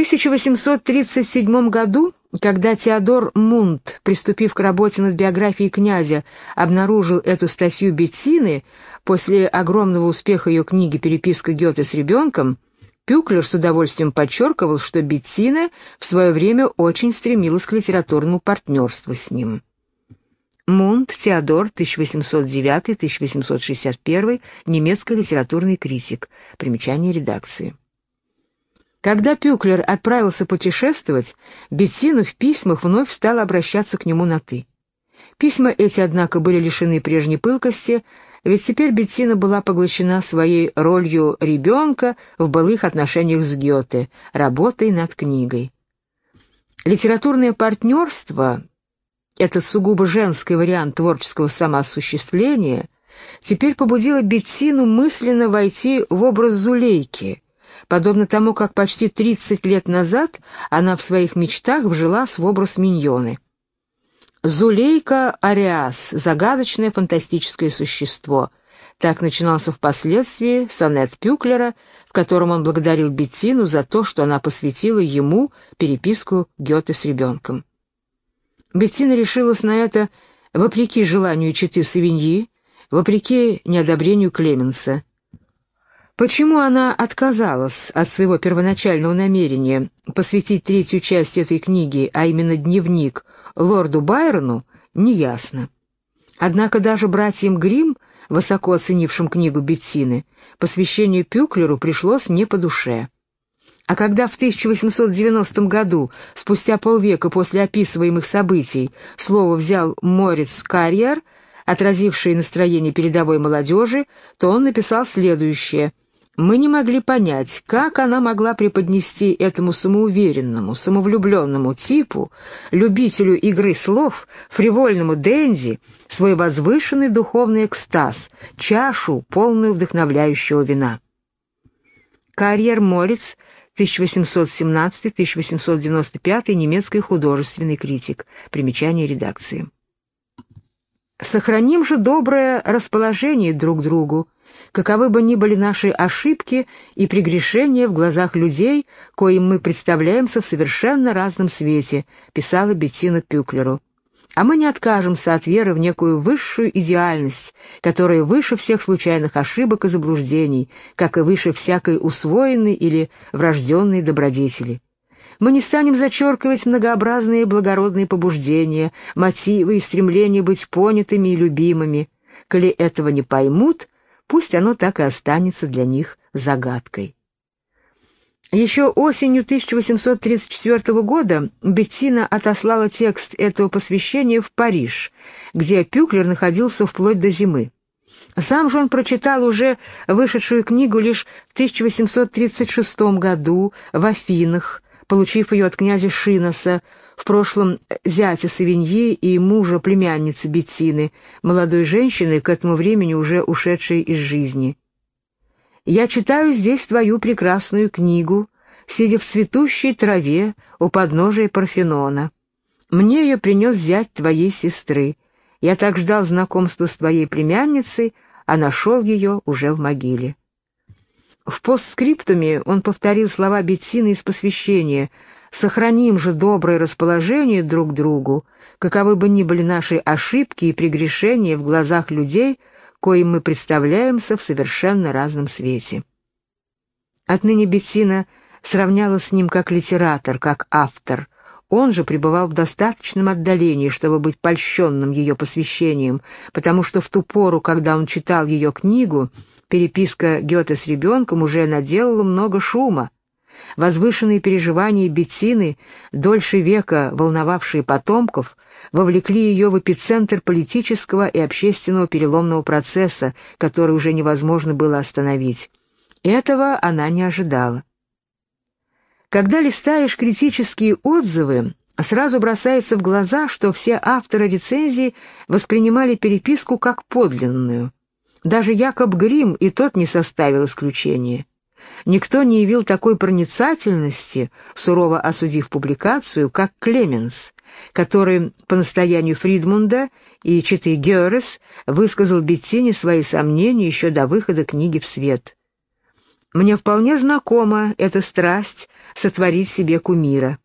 1837 году, когда Теодор Мунт, приступив к работе над биографией князя, обнаружил эту статью Беттины после огромного успеха ее книги «Переписка Гёте с ребенком», Пюклер с удовольствием подчеркивал, что Беттина в свое время очень стремилась к литературному партнерству с ним. Мунт Теодор, 1809-1861, немецкий литературный критик. Примечание редакции. Когда Пюклер отправился путешествовать, Беттина в письмах вновь стала обращаться к нему на «ты». Письма эти, однако, были лишены прежней пылкости, ведь теперь Беттина была поглощена своей ролью ребенка в былых отношениях с Гёте, работой над книгой. Литературное партнерство, этот сугубо женский вариант творческого самоосуществления, теперь побудило Беттину мысленно войти в образ Зулейки – подобно тому, как почти 30 лет назад она в своих мечтах вжилась в образ миньоны. Зулейка Ариас — загадочное фантастическое существо. Так начинался впоследствии сонет Пюклера, в котором он благодарил Беттину за то, что она посвятила ему переписку Гёте с ребенком. Беттина решилась на это вопреки желанию читы Савиньи, вопреки неодобрению Клеменса — Почему она отказалась от своего первоначального намерения посвятить третью часть этой книги, а именно дневник, лорду Байрону, неясно. Однако даже братьям Грим, высоко оценившим книгу Беттины, посвящение Пюклеру пришлось не по душе. А когда в 1890 году, спустя полвека после описываемых событий, слово взял Морец Карьер, отразивший настроение передовой молодежи, то он написал следующее – мы не могли понять, как она могла преподнести этому самоуверенному, самовлюбленному типу, любителю игры слов, фривольному Дэнди, свой возвышенный духовный экстаз, чашу, полную вдохновляющего вина. Карьер Морец, 1817-1895, немецкий художественный критик. Примечание редакции. Сохраним же доброе расположение друг другу, каковы бы ни были наши ошибки и прегрешения в глазах людей, коим мы представляемся в совершенно разном свете, писала Беттина Пюклеру. А мы не откажемся от веры в некую высшую идеальность, которая выше всех случайных ошибок и заблуждений, как и выше всякой усвоенной или врожденной добродетели. Мы не станем зачеркивать многообразные благородные побуждения, мотивы и стремления быть понятыми и любимыми. Коли этого не поймут, Пусть оно так и останется для них загадкой. Еще осенью 1834 года Беттина отослала текст этого посвящения в Париж, где Пюклер находился вплоть до зимы. Сам же он прочитал уже вышедшую книгу лишь в 1836 году в Афинах, получив ее от князя Шиноса, в прошлом зятя Савиньи и мужа племянницы Беттины, молодой женщины, к этому времени уже ушедшей из жизни. «Я читаю здесь твою прекрасную книгу, сидя в цветущей траве у подножия Парфенона. Мне ее принес зять твоей сестры. Я так ждал знакомства с твоей племянницей, а нашел ее уже в могиле». В постскриптуме он повторил слова Беттины из посвящения — Сохраним же доброе расположение друг к другу, каковы бы ни были наши ошибки и прегрешения в глазах людей, коим мы представляемся в совершенно разном свете. Отныне Беттина сравняла с ним как литератор, как автор. Он же пребывал в достаточном отдалении, чтобы быть польщенным ее посвящением, потому что в ту пору, когда он читал ее книгу, переписка Гёте с ребенком уже наделала много шума. Возвышенные переживания Беттины, дольше века волновавшие потомков, вовлекли ее в эпицентр политического и общественного переломного процесса, который уже невозможно было остановить. Этого она не ожидала. Когда листаешь критические отзывы, сразу бросается в глаза, что все авторы рецензий воспринимали переписку как подлинную. Даже Якоб Грим и тот не составил исключения. Никто не явил такой проницательности, сурово осудив публикацию, как Клеменс, который по настоянию Фридмунда и Читы Геррес высказал Беттине свои сомнения еще до выхода книги в свет. Мне вполне знакома эта страсть сотворить себе кумира.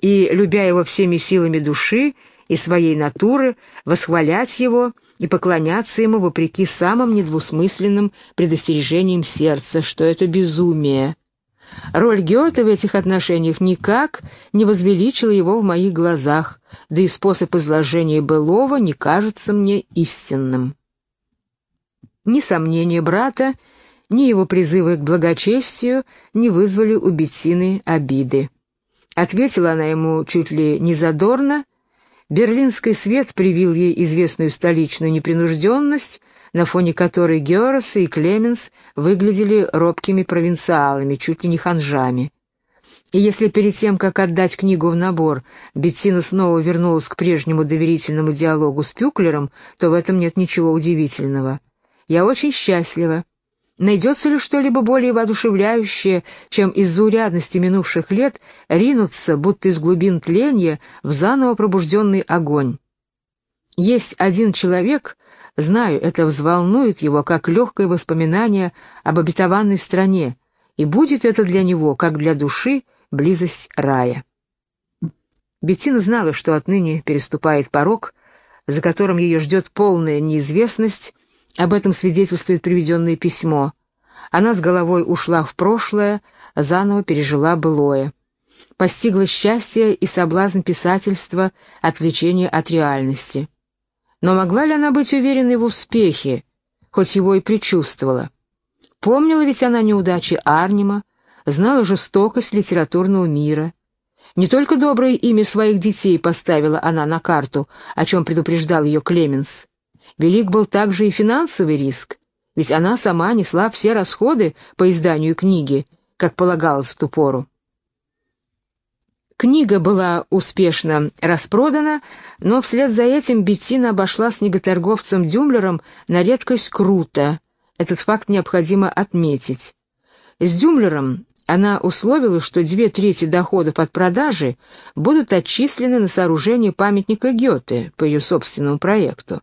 И, любя его всеми силами души и своей натуры, восхвалять его и поклоняться ему вопреки самым недвусмысленным предостережениям сердца, что это безумие. Роль Гёте в этих отношениях никак не возвеличила его в моих глазах, да и способ изложения былого не кажется мне истинным. Ни сомнения брата, ни его призывы к благочестию не вызвали у Беттины обиды. Ответила она ему чуть ли не задорно. Берлинский свет привил ей известную столичную непринужденность, на фоне которой Георас и Клеменс выглядели робкими провинциалами, чуть ли не ханжами. И если перед тем, как отдать книгу в набор, Беттина снова вернулась к прежнему доверительному диалогу с Пюклером, то в этом нет ничего удивительного. Я очень счастлива. Найдется ли что-либо более воодушевляющее, чем из заурядности минувших лет ринуться, будто из глубин тления, в заново пробужденный огонь? Есть один человек, знаю, это взволнует его, как легкое воспоминание об обетованной стране, и будет это для него, как для души, близость рая. Беттина знала, что отныне переступает порог, за которым ее ждет полная неизвестность, об этом свидетельствует приведенное письмо. Она с головой ушла в прошлое, заново пережила былое. Постигла счастье и соблазн писательства, отвлечение от реальности. Но могла ли она быть уверенной в успехе, хоть его и предчувствовала? Помнила ведь она неудачи Арнима, знала жестокость литературного мира. Не только доброе имя своих детей поставила она на карту, о чем предупреждал ее Клеменс, Велик был также и финансовый риск, ведь она сама несла все расходы по изданию книги, как полагалось в ту пору. Книга была успешно распродана, но вслед за этим Беттина обошла с неготорговцем Дюмлером на редкость круто. Этот факт необходимо отметить. С Дюмлером она условила, что две трети доходов от продажи будут отчислены на сооружение памятника Гёте по ее собственному проекту.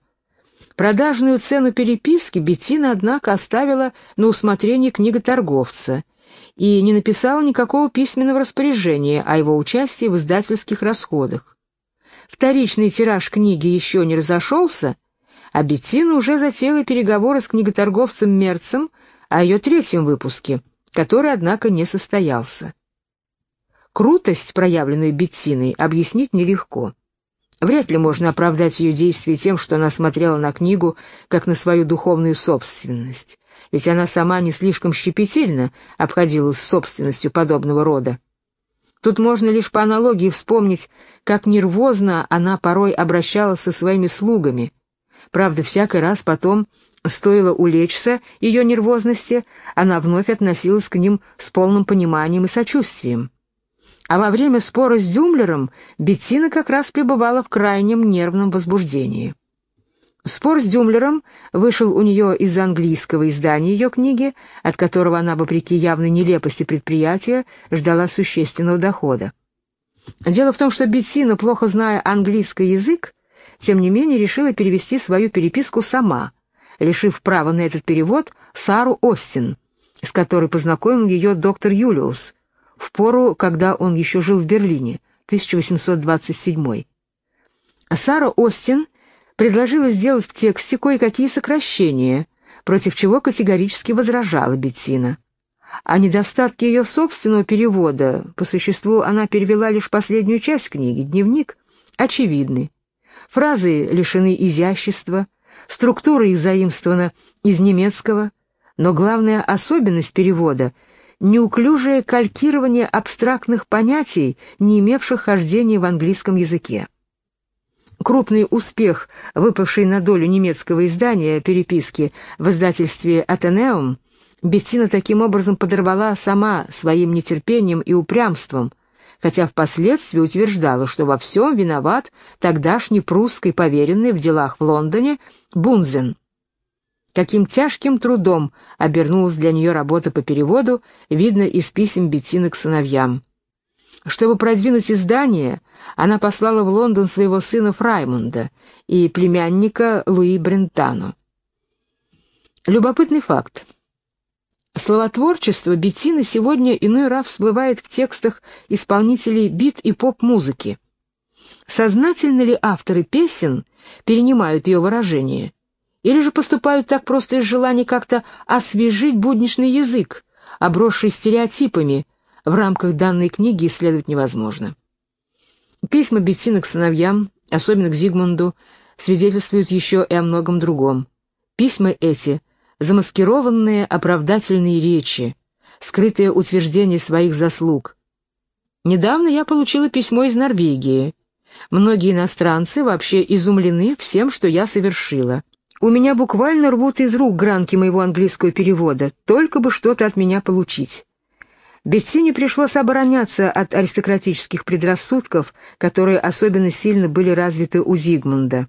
Продажную цену переписки Беттина, однако, оставила на усмотрение книготорговца и не написала никакого письменного распоряжения о его участии в издательских расходах. Вторичный тираж книги еще не разошелся, а Беттина уже затеяла переговоры с книготорговцем Мерцем о ее третьем выпуске, который, однако, не состоялся. Крутость, проявленную Беттиной, объяснить нелегко. Вряд ли можно оправдать ее действия тем, что она смотрела на книгу как на свою духовную собственность, ведь она сама не слишком щепетильно обходилась с собственностью подобного рода. Тут можно лишь по аналогии вспомнить, как нервозно она порой обращалась со своими слугами. Правда, всякий раз потом, стоило улечься ее нервозности, она вновь относилась к ним с полным пониманием и сочувствием. А во время спора с Дюмлером Беттина как раз пребывала в крайнем нервном возбуждении. Спор с Дюмлером вышел у нее из английского издания ее книги, от которого она, вопреки явной нелепости предприятия, ждала существенного дохода. Дело в том, что Беттина, плохо зная английский язык, тем не менее решила перевести свою переписку сама, лишив права на этот перевод Сару Остин, с которой познакомил ее доктор Юлиус, в пору, когда он еще жил в Берлине, 1827. Сара Остин предложила сделать в тексте кое-какие сокращения, против чего категорически возражала Беттина. А недостатки ее собственного перевода, по существу она перевела лишь последнюю часть книги, дневник, очевидны. Фразы лишены изящества, структура их заимствована из немецкого, но главная особенность перевода — неуклюжее калькирование абстрактных понятий, не имевших хождения в английском языке. Крупный успех, выпавший на долю немецкого издания переписки в издательстве «Атенеум», Беттина таким образом подорвала сама своим нетерпением и упрямством, хотя впоследствии утверждала, что во всем виноват тогдашний прусский поверенный в делах в Лондоне Бунзен. Каким тяжким трудом обернулась для нее работа по переводу, видно из писем Беттины к сыновьям. Чтобы продвинуть издание, она послала в Лондон своего сына Фраймунда и племянника Луи Брентану. Любопытный факт. Словотворчество Беттины сегодня иной раз всплывает в текстах исполнителей бит и поп-музыки. Сознательно ли авторы песен перенимают ее выражение? Или же поступают так просто из желания как-то освежить будничный язык, обросший стереотипами, в рамках данной книги исследовать невозможно. Письма Беттины к сыновьям, особенно к Зигмунду, свидетельствуют еще и о многом другом. Письма эти — замаскированные оправдательные речи, скрытые утверждения своих заслуг. Недавно я получила письмо из Норвегии. Многие иностранцы вообще изумлены всем, что я совершила. У меня буквально рвут из рук гранки моего английского перевода, только бы что-то от меня получить. Беттине пришлось обороняться от аристократических предрассудков, которые особенно сильно были развиты у Зигмунда.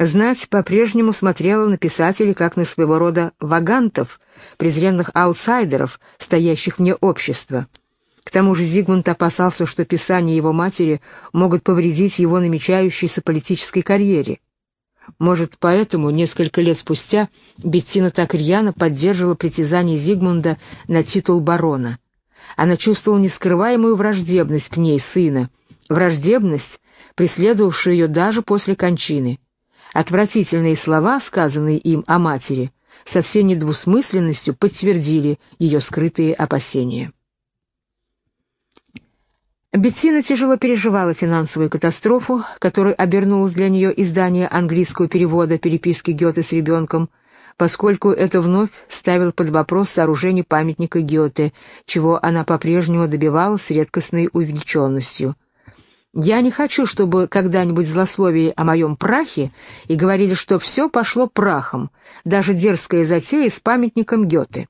Знать по-прежнему смотрела на писателей как на своего рода вагантов, презренных аутсайдеров, стоящих вне общества. К тому же Зигмунд опасался, что писания его матери могут повредить его намечающейся политической карьере. Может, поэтому несколько лет спустя Беттина так рьяно поддерживала притязание Зигмунда на титул барона. Она чувствовала нескрываемую враждебность к ней, сына, враждебность, преследовавшую ее даже после кончины. Отвратительные слова, сказанные им о матери, со всей недвусмысленностью подтвердили ее скрытые опасения. Беттина тяжело переживала финансовую катастрофу, которой обернулось для нее издание английского перевода переписки Гёте с ребенком, поскольку это вновь ставило под вопрос сооружение памятника Гёте, чего она по-прежнему добивалась редкостной увеличенностью – я не хочу, чтобы когда-нибудь злословили о моем прахе и говорили, что все пошло прахом, даже дерзкая затея с памятником Гёте.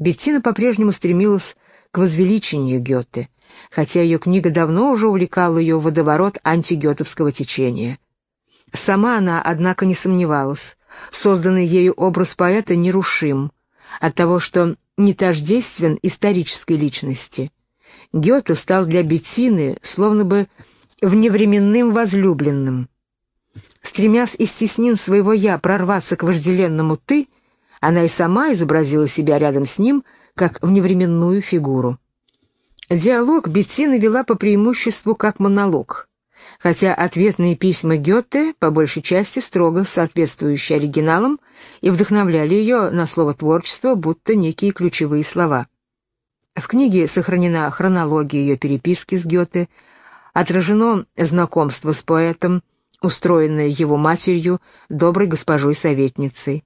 Беттина по-прежнему стремилась к возвеличению Гёте, хотя ее книга давно уже увлекала ее в водоворот антигетовского течения. Сама она, однако, не сомневалась. Созданный ею образ поэта нерушим от того, что не тождествен исторической личности — Гёте стал для Беттины словно бы вневременным возлюбленным. Стремясь из теснин своего «я» прорваться к вожделенному «ты», она и сама изобразила себя рядом с ним, как вневременную фигуру. Диалог Беттина вела по преимуществу как монолог, хотя ответные письма Гёте, по большей части строго соответствующие оригиналам, и вдохновляли ее на слово творчество, будто некие ключевые слова. В книге сохранена хронология ее переписки с Гёте, отражено знакомство с поэтом, устроенное его матерью, доброй госпожой-советницей.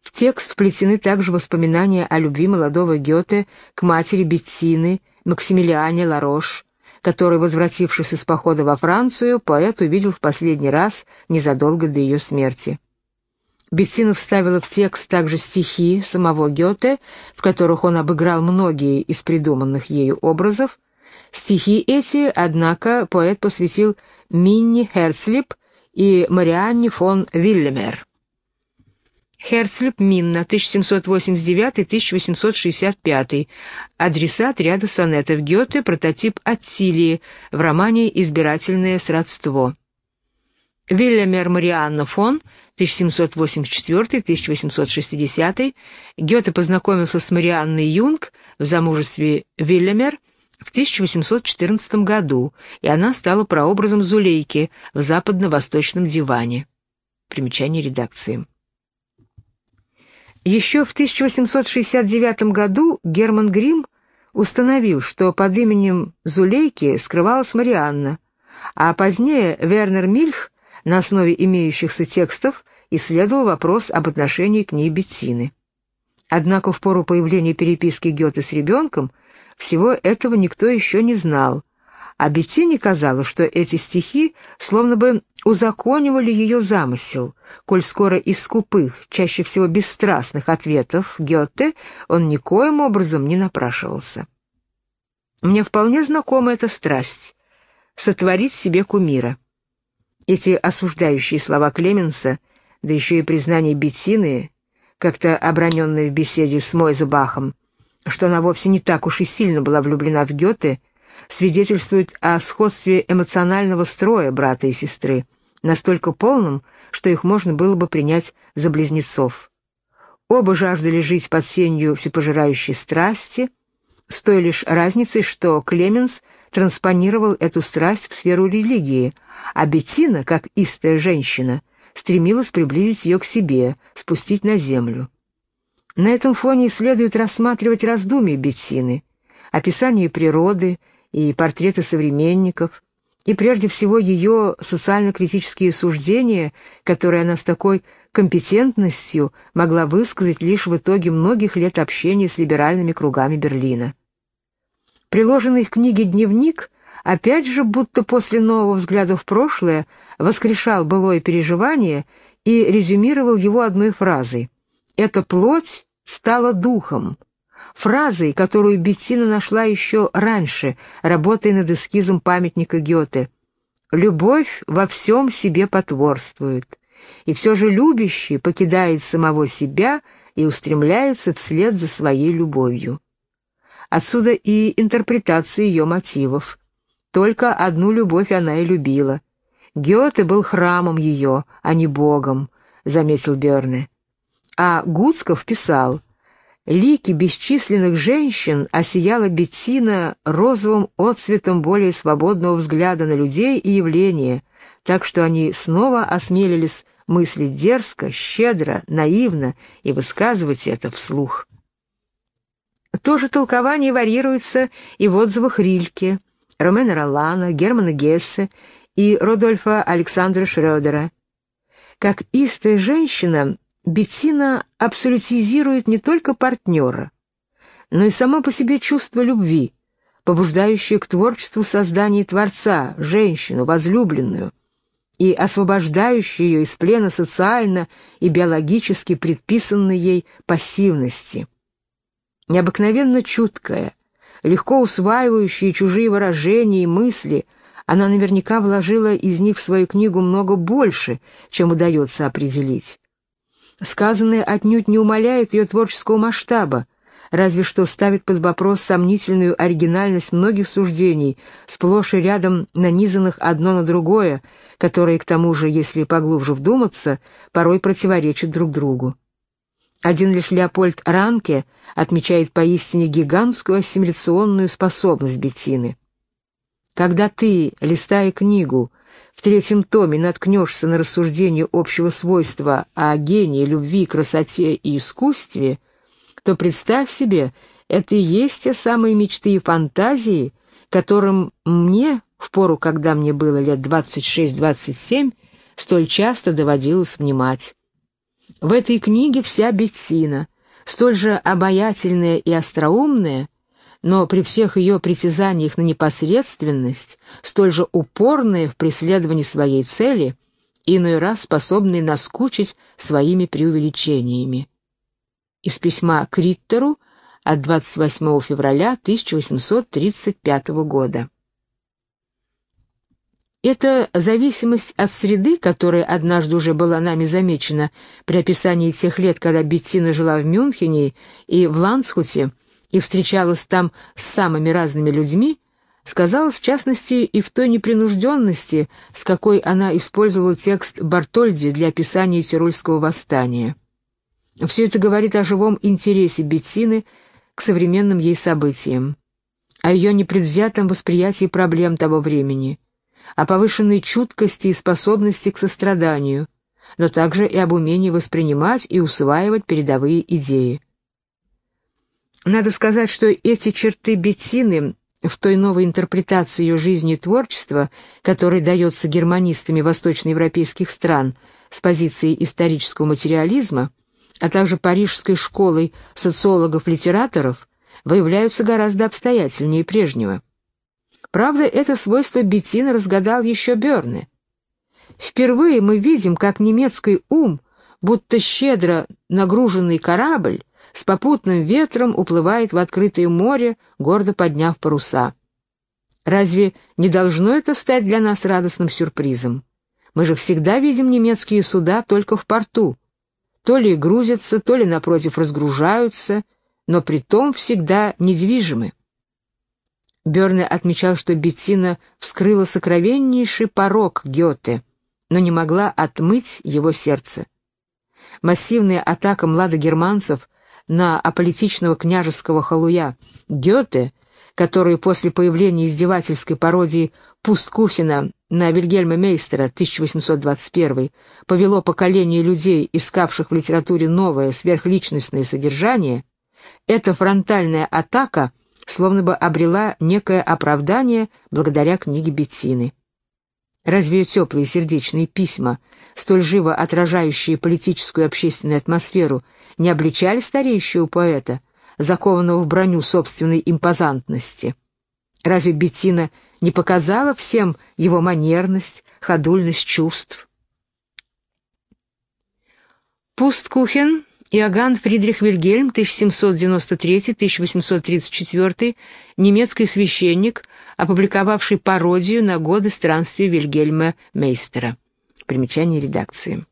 В текст вплетены также воспоминания о любви молодого Гёте к матери Беттины, Максимилиане Ларош, который, возвратившись из похода во Францию, поэт увидел в последний раз незадолго до ее смерти. Беттина вставила в текст также стихи самого Гёте, в которых он обыграл многие из придуманных ею образов. Стихи эти, однако, поэт посвятил Минни Херцлип и Марианне фон Виллемер. Херцлип Минна, 1789-1865, адресат ряда сонетов Гёте, прототип Аттилии в романе «Избирательное сродство». Вильямер Марианна фон 1784-1860, Гёте познакомился с Марианной Юнг в замужестве Вильямер в 1814 году, и она стала прообразом Зулейки в западно-восточном диване. Примечание редакции. Еще в 1869 году Герман Грим установил, что под именем Зулейки скрывалась Марианна, а позднее Вернер Мильх на основе имеющихся текстов исследовал вопрос об отношении к ней Беттины. Однако в пору появления переписки Гёте с ребенком всего этого никто еще не знал, а Беттине казалось, что эти стихи словно бы узаконивали ее замысел, коль скоро из скупых, чаще всего бесстрастных ответов Гёте он никоим образом не напрашивался. Мне вполне знакома эта страсть — сотворить себе кумира. Эти осуждающие слова Клеменса, да еще и признание Беттины, как-то оброненное в беседе с Мойзебахом, что она вовсе не так уж и сильно была влюблена в Гёте, свидетельствует о сходстве эмоционального строя брата и сестры, настолько полном, что их можно было бы принять за близнецов. Оба жаждали жить под сенью всепожирающей страсти, с той лишь разницей, что Клеменс транспонировал эту страсть в сферу религии, а Беттина, как истая женщина, стремилась приблизить ее к себе, спустить на землю. На этом фоне следует рассматривать раздумья Беттины, описание природы и портреты современников, и прежде всего ее социально-критические суждения, которые она с такой компетентностью могла высказать лишь в итоге многих лет общения с либеральными кругами Берлина. Приложенный к книге дневник, опять же, будто после нового взгляда в прошлое, воскрешал былое переживание и резюмировал его одной фразой. «Эта плоть стала духом», фразой, которую Беттина нашла еще раньше, работая над эскизом памятника Гёте. «Любовь во всем себе потворствует, и все же любящий покидает самого себя и устремляется вслед за своей любовью». Отсюда и интерпретация ее мотивов. Только одну любовь она и любила. Гёте был храмом ее, а не богом, заметил Берне. А Гуцков писал — лики бесчисленных женщин осияла Беттина розовым отцветом более свободного взгляда на людей и явления, так что они снова осмелились мыслить дерзко, щедро, наивно и высказывать это вслух. То же толкование варьируется и в отзывах Рильке, Ромена Ролана, Германа Гессе и Родольфа Александра Шрёдера. Как истая женщина, Беттина абсолютизирует не только партнера, но и само по себе чувство любви, побуждающее к творчеству создания Творца, женщину, возлюбленную, и освобождающее ее из плена социально и биологически предписанной ей пассивности. Необыкновенно чуткая, легко усваивающая чужие выражения и мысли, она наверняка вложила из них в свою книгу много больше, чем удается определить. Сказанное отнюдь не умаляет ее творческого масштаба, разве что ставит под вопрос сомнительную оригинальность многих суждений, сплошь и рядом нанизанных одно на другое, которые, к тому же, если поглубже вдуматься, порой противоречат друг другу. Один лишь Леопольд Ранке отмечает поистине гигантскую ассимиляционную способность Беттины. Когда ты, листая книгу, в третьем томе наткнешься на рассуждение общего свойства о гении, любви, красоте и искусстве, то представь себе, это и есть те самые мечты и фантазии, которым мне, в пору, когда мне было лет 26-27, столь часто доводилось внимать. В этой книге вся Беттина, столь же обаятельная и остроумная, но при всех ее притязаниях на непосредственность, столь же упорная в преследовании своей цели, иной раз способной наскучить своими преувеличениями. Из письма к Риттеру от 28 февраля 1835 года. Эта зависимость от среды, которая однажды уже была нами замечена при описании тех лет, когда Беттина жила в Мюнхене и в Лансхуте, и встречалась там с самыми разными людьми, сказалось в частности и в той непринужденности, с какой она использовала текст Бартольди для описания Тирольского восстания. Все это говорит о живом интересе Беттины к современным ей событиям, о ее непредвзятом восприятии проблем того времени, о повышенной чуткости и способности к состраданию, но также и об умении воспринимать и усваивать передовые идеи. Надо сказать, что эти черты Беттины в той новой интерпретации ее жизни и творчества, которая дается германистами восточноевропейских стран с позиции исторического материализма, а также парижской школой социологов-литераторов, выявляются гораздо обстоятельнее прежнего. Правда, это свойство Беттина разгадал еще Берне. Впервые мы видим, как немецкий ум, будто щедро нагруженный корабль, с попутным ветром уплывает в открытое море, гордо подняв паруса. Разве не должно это стать для нас радостным сюрпризом? Мы же всегда видим немецкие суда только в порту. То ли грузятся, то ли, напротив, разгружаются, но при том всегда недвижимы. Берне отмечал, что Беттина вскрыла сокровеннейший порог Гёте, но не могла отмыть его сердце. массивная атака младогерманцев на аполитичного княжеского халуя Гёте, которую после появления издевательской пародии Пусткухина на Вильгельма Мейстера 1821 повело поколение людей, искавших в литературе новое сверхличностное содержание, эта фронтальная атака словно бы обрела некое оправдание благодаря книге Беттины. Разве теплые сердечные письма, столь живо отражающие политическую и общественную атмосферу, не обличали стареющего поэта, закованного в броню собственной импозантности? Разве Беттина не показала всем его манерность, ходульность чувств? Пусткухен Иоганн Фридрих Вильгельм, 1793-1834, немецкий священник, опубликовавший пародию на годы странствия Вильгельма Мейстера. Примечание редакции.